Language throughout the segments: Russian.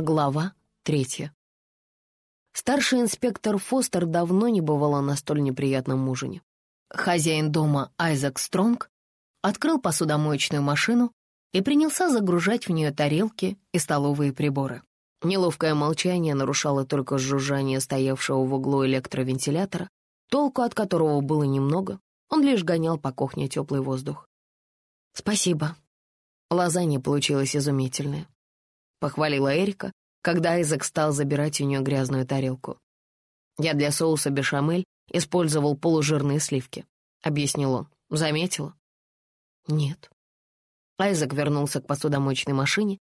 Глава третья. Старший инспектор Фостер давно не бывала на столь неприятном ужине. Хозяин дома Айзек Стронг открыл посудомоечную машину и принялся загружать в нее тарелки и столовые приборы. Неловкое молчание нарушало только жужжание стоявшего в углу электровентилятора, толку от которого было немного, он лишь гонял по кухне теплый воздух. «Спасибо». Лазанья получилась изумительная. — похвалила Эрика, когда Айзек стал забирать у нее грязную тарелку. «Я для соуса бешамель использовал полужирные сливки», — объяснил он. «Заметила?» «Нет». Айзек вернулся к посудомоечной машине,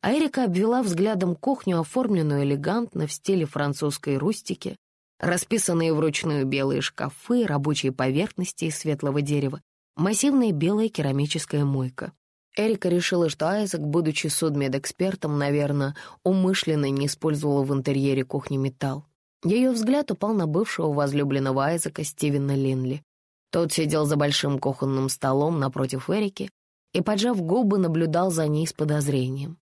а Эрика обвела взглядом кухню, оформленную элегантно в стиле французской рустики, расписанные вручную белые шкафы, рабочие поверхности из светлого дерева, массивная белая керамическая мойка. Эрика решила, что Айзек, будучи судмедэкспертом, наверное, умышленно не использовала в интерьере кухни металл. Ее взгляд упал на бывшего возлюбленного Айзека Стивена Линли. Тот сидел за большим кухонным столом напротив Эрики и, поджав губы, наблюдал за ней с подозрением.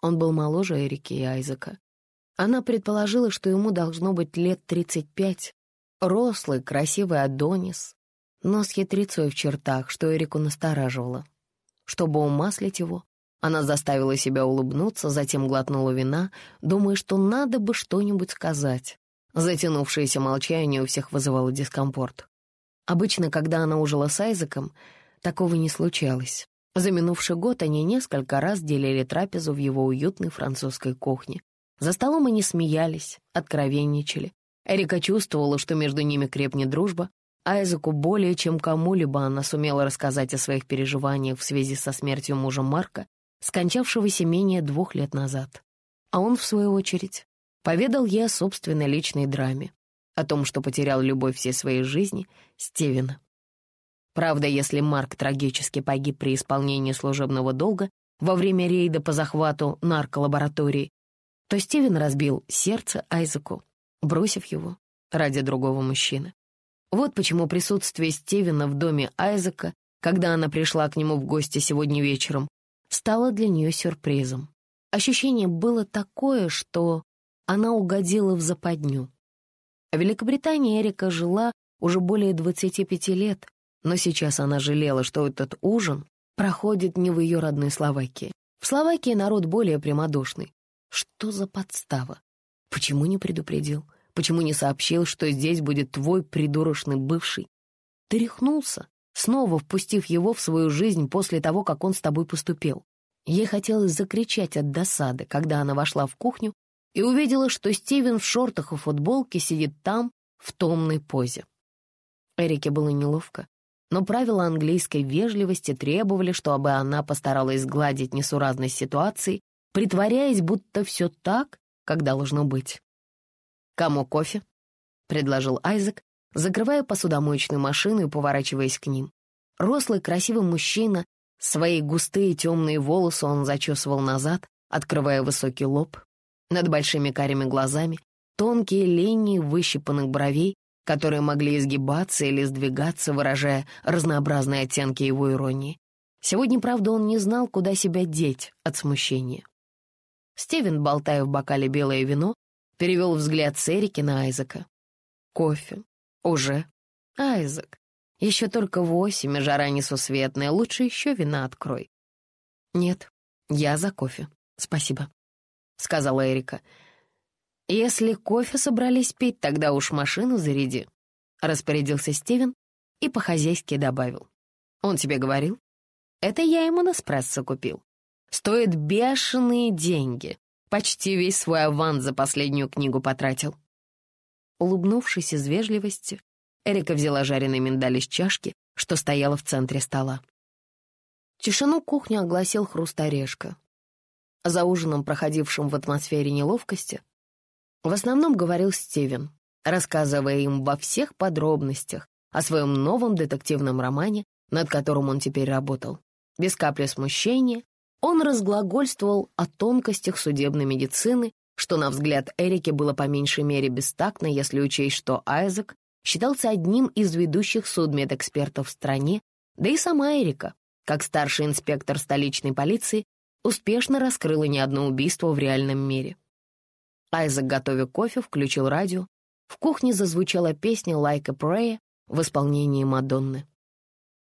Он был моложе Эрики и Айзека. Она предположила, что ему должно быть лет 35, рослый, красивый Адонис, но с хитрецой в чертах, что Эрику настораживало. Чтобы умаслить его, она заставила себя улыбнуться, затем глотнула вина, думая, что надо бы что-нибудь сказать. Затянувшееся молчание у всех вызывало дискомфорт. Обычно, когда она ужила с Айзеком, такого не случалось. За минувший год они несколько раз делили трапезу в его уютной французской кухне. За столом они смеялись, откровенничали. Эрика чувствовала, что между ними крепнет дружба, Айзеку более чем кому-либо она сумела рассказать о своих переживаниях в связи со смертью мужа Марка, скончавшегося менее двух лет назад. А он, в свою очередь, поведал ей о собственной личной драме, о том, что потерял любовь всей своей жизни, Стивена. Правда, если Марк трагически погиб при исполнении служебного долга во время рейда по захвату нарколаборатории, то Стивен разбил сердце Айзеку, бросив его ради другого мужчины. Вот почему присутствие Стивена в доме Айзека, когда она пришла к нему в гости сегодня вечером, стало для нее сюрпризом. Ощущение было такое, что она угодила в западню. В Великобритании Эрика жила уже более 25 лет, но сейчас она жалела, что этот ужин проходит не в ее родной Словакии. В Словакии народ более прямодушный. Что за подстава? Почему не предупредил? Почему не сообщил, что здесь будет твой придурочный бывший? Ты рехнулся, снова впустив его в свою жизнь после того, как он с тобой поступил. Ей хотелось закричать от досады, когда она вошла в кухню и увидела, что Стивен в шортах и футболке сидит там, в томной позе. Эрике было неловко, но правила английской вежливости требовали, чтобы она постаралась сгладить несуразность ситуации, притворяясь, будто все так, как должно быть. «Кому кофе?» — предложил Айзек, закрывая посудомоечную машину и поворачиваясь к ним. Рослый, красивый мужчина, свои густые темные волосы он зачесывал назад, открывая высокий лоб. Над большими карими глазами тонкие линии выщипанных бровей, которые могли изгибаться или сдвигаться, выражая разнообразные оттенки его иронии. Сегодня, правда, он не знал, куда себя деть от смущения. Стивен, болтая в бокале белое вино, перевел взгляд с Эрики на Айзека. «Кофе. Уже. Айзек. Еще только восемь, и жара несусветная. Лучше еще вина открой». «Нет, я за кофе. Спасибо», — сказала Эрика. «Если кофе собрались пить, тогда уж машину заряди», — распорядился Стивен и по-хозяйски добавил. «Он тебе говорил? Это я ему на спрессо купил. Стоит бешеные деньги. Почти весь свой аванс за последнюю книгу потратил. Улыбнувшись из вежливости, Эрика взяла жареный миндаль из чашки, что стояла в центре стола. Тишину кухни огласил хруст орешка. За ужином, проходившим в атмосфере неловкости, в основном говорил Стивен, рассказывая им во всех подробностях о своем новом детективном романе, над которым он теперь работал. Без капли смущения он разглагольствовал о тонкостях судебной медицины, что, на взгляд Эрики, было по меньшей мере бестактно, если учесть, что Айзек считался одним из ведущих судмедэкспертов в стране, да и сама Эрика, как старший инспектор столичной полиции, успешно раскрыла не одно убийство в реальном мире. Айзек, готовя кофе, включил радио. В кухне зазвучала песня «Like a Prayer» в исполнении Мадонны.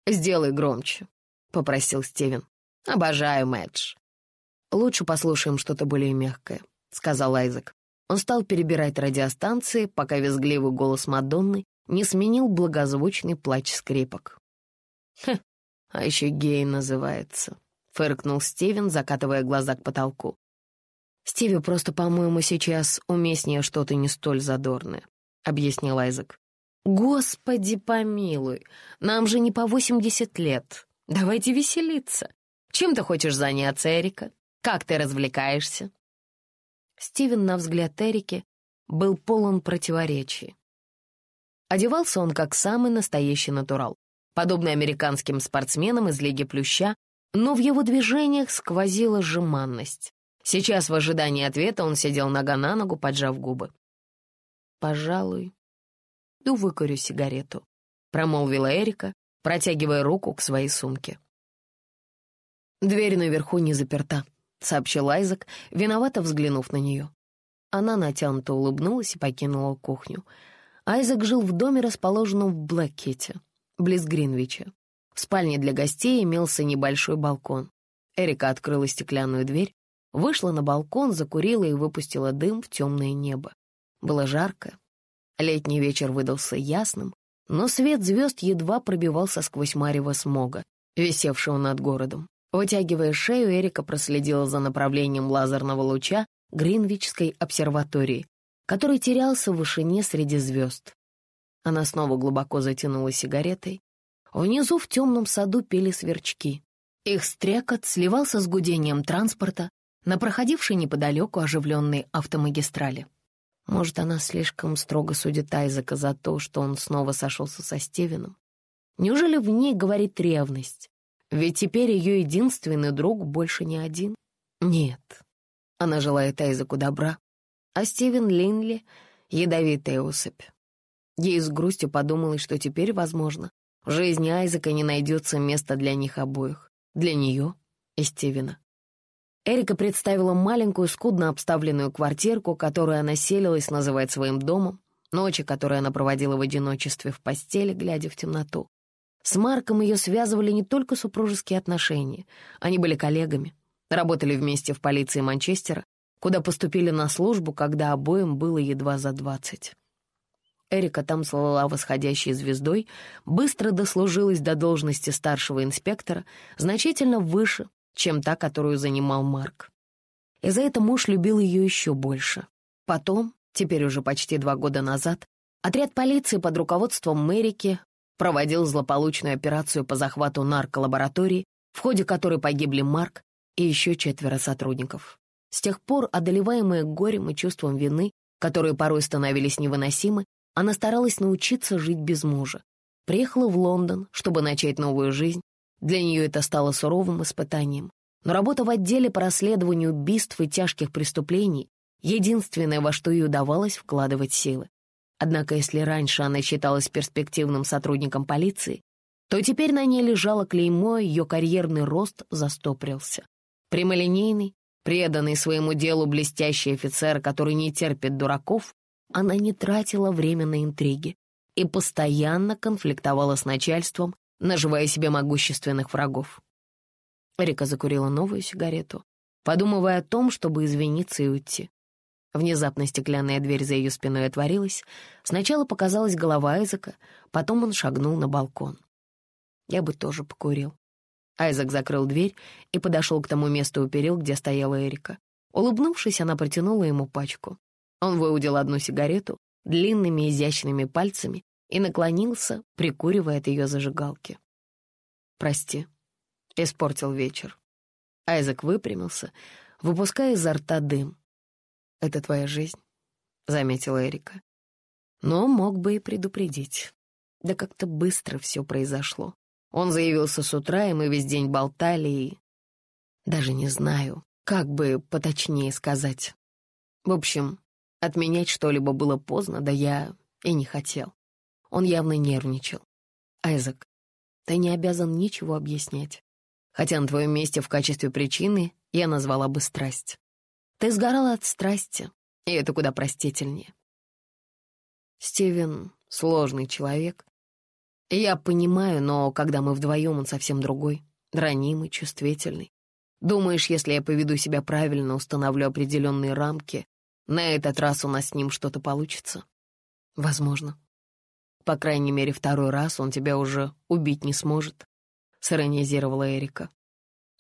«Сделай громче», — попросил Стивен. «Обожаю Мэдж». «Лучше послушаем что-то более мягкое», — сказал Айзек. Он стал перебирать радиостанции, пока визгливый голос Мадонны не сменил благозвучный плач скрипок. «Хм, а еще гей называется», — фыркнул Стивен, закатывая глаза к потолку. «Стиви просто, по-моему, сейчас уместнее что-то не столь задорное», — объяснил Айзек. «Господи помилуй, нам же не по восемьдесят лет. Давайте веселиться. Чем ты хочешь заняться, Эрика? Как ты развлекаешься?» Стивен, на взгляд Эрики, был полон противоречий. Одевался он как самый настоящий натурал, подобный американским спортсменам из Лиги Плюща, но в его движениях сквозила жеманность. Сейчас в ожидании ответа он сидел нога на ногу, поджав губы. «Пожалуй, ду выкурю сигарету», — промолвила Эрика, протягивая руку к своей сумке. Дверь наверху не заперта. — сообщил Айзек, виновато взглянув на нее. Она натянуто улыбнулась и покинула кухню. Айзек жил в доме, расположенном в Блэккете, близ Гринвича. В спальне для гостей имелся небольшой балкон. Эрика открыла стеклянную дверь, вышла на балкон, закурила и выпустила дым в темное небо. Было жарко. Летний вечер выдался ясным, но свет звезд едва пробивался сквозь марево смога, висевшего над городом. Вытягивая шею, Эрика проследила за направлением лазерного луча Гринвичской обсерватории, который терялся в вышине среди звезд. Она снова глубоко затянула сигаретой. Внизу в темном саду пели сверчки. Их стрекот сливался с гудением транспорта на проходившей неподалеку оживленной автомагистрали. Может, она слишком строго судит Айзека за то, что он снова сошелся со Стивеном? Неужели в ней говорит ревность? Ведь теперь ее единственный друг больше не один. Нет, она желает Айзеку добра, а Стивен Линли — ядовитая особь. Ей с грустью подумалось, что теперь, возможно, в жизни Айзека не найдется места для них обоих, для нее и Стивена. Эрика представила маленькую, скудно обставленную квартирку, которую она селилась называть своим домом, ночи, которые она проводила в одиночестве в постели, глядя в темноту. С Марком ее связывали не только супружеские отношения. Они были коллегами, работали вместе в полиции Манчестера, куда поступили на службу, когда обоим было едва за двадцать. Эрика там слала восходящей звездой, быстро дослужилась до должности старшего инспектора, значительно выше, чем та, которую занимал Марк. И за это муж любил ее еще больше. Потом, теперь уже почти два года назад, отряд полиции под руководством Мэрики проводил злополучную операцию по захвату нарколаборатории, в ходе которой погибли Марк и еще четверо сотрудников. С тех пор, одолеваемая горем и чувством вины, которые порой становились невыносимы, она старалась научиться жить без мужа. Приехала в Лондон, чтобы начать новую жизнь. Для нее это стало суровым испытанием. Но работа в отделе по расследованию убийств и тяжких преступлений — единственное, во что ей удавалось вкладывать силы. Однако если раньше она считалась перспективным сотрудником полиции, то теперь на ней лежало клеймо, ее карьерный рост застопрился. Прямолинейный, преданный своему делу блестящий офицер, который не терпит дураков, она не тратила время на интриги и постоянно конфликтовала с начальством, наживая себе могущественных врагов. Рика закурила новую сигарету, подумывая о том, чтобы извиниться и уйти. Внезапно стеклянная дверь за ее спиной отворилась. Сначала показалась голова Айзека, потом он шагнул на балкон. Я бы тоже покурил. Айзек закрыл дверь и подошел к тому месту у перил, где стояла Эрика. Улыбнувшись, она протянула ему пачку. Он выудил одну сигарету длинными изящными пальцами и наклонился, прикуривая от ее зажигалки. «Прости, испортил вечер». Айзек выпрямился, выпуская изо рта дым. Это твоя жизнь», — заметила Эрика. Но мог бы и предупредить. Да как-то быстро все произошло. Он заявился с утра, и мы весь день болтали, и... Даже не знаю, как бы поточнее сказать. В общем, отменять что-либо было поздно, да я и не хотел. Он явно нервничал. «Айзек, ты не обязан ничего объяснять. Хотя на твоем месте в качестве причины я назвала бы страсть. Ты сгорала от страсти, и это куда простительнее. Стивен — сложный человек. Я понимаю, но когда мы вдвоем, он совсем другой, ранимый, чувствительный. Думаешь, если я поведу себя правильно, установлю определенные рамки, на этот раз у нас с ним что-то получится? Возможно. По крайней мере, второй раз он тебя уже убить не сможет, — сиронизировала Эрика.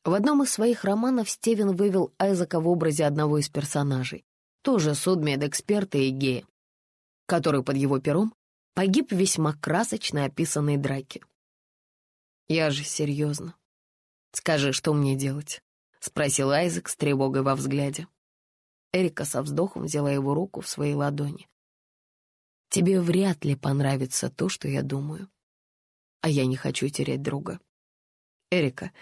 В одном из своих романов Стивен вывел Айзека в образе одного из персонажей, тоже судмедэксперта и гея, который под его пером погиб в весьма красочно описанной драке. «Я же серьезно. Скажи, что мне делать?» — спросил Айзек с тревогой во взгляде. Эрика со вздохом взяла его руку в свои ладони. «Тебе вряд ли понравится то, что я думаю. А я не хочу терять друга. Эрика,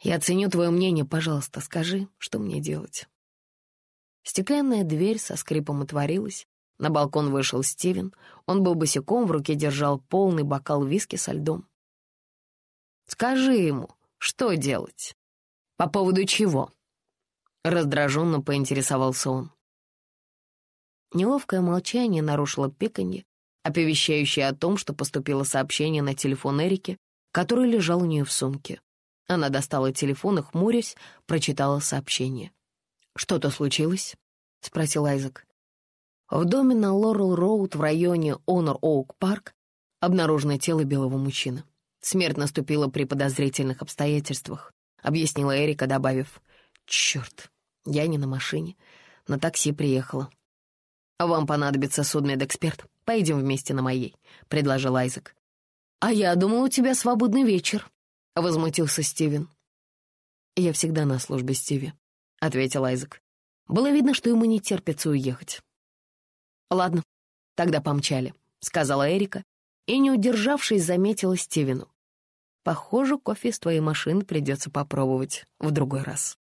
я ценю твое мнение, пожалуйста, скажи, что мне делать?» Стеклянная дверь со скрипом отворилась. На балкон вышел Стивен. Он был босиком, в руке держал полный бокал виски со льдом. «Скажи ему, что делать?» «По поводу чего?» Раздраженно поинтересовался он. Неловкое молчание нарушило пиканье, оповещающее о том, что поступило сообщение на телефон Эрики, который лежал у нее в сумке. Она достала телефон и, хмурясь, прочитала сообщение. «Что-то случилось?» — спросил Айзек. В доме на Лорел-Роуд в районе Онор-Оук-Парк обнаружено тело белого мужчины. Смерть наступила при подозрительных обстоятельствах, объяснила Эрика, добавив, «Черт, я не на машине, на такси приехала». «Вам понадобится судмедэксперт. Пойдем вместе на моей», — предложил Айзек. «А я думал, у тебя свободный вечер», — возмутился Стивен. «Я всегда на службе, Стиви», — ответил Айзек. Было видно, что ему не терпится уехать. «Ладно, тогда помчали», — сказала Эрика, и, не удержавшись, заметила Стивену. «Похоже, кофе из твоей машины придется попробовать в другой раз».